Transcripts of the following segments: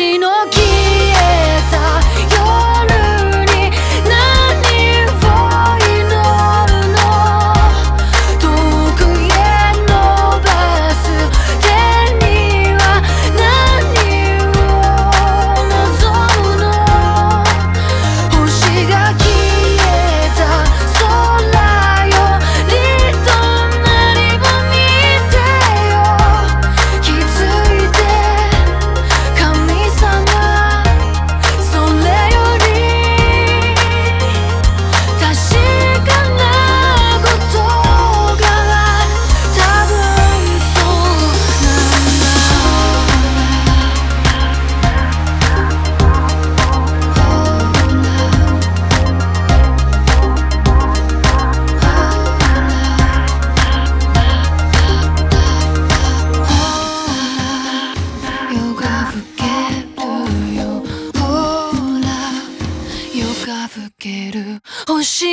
私の君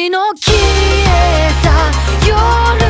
の消えた夜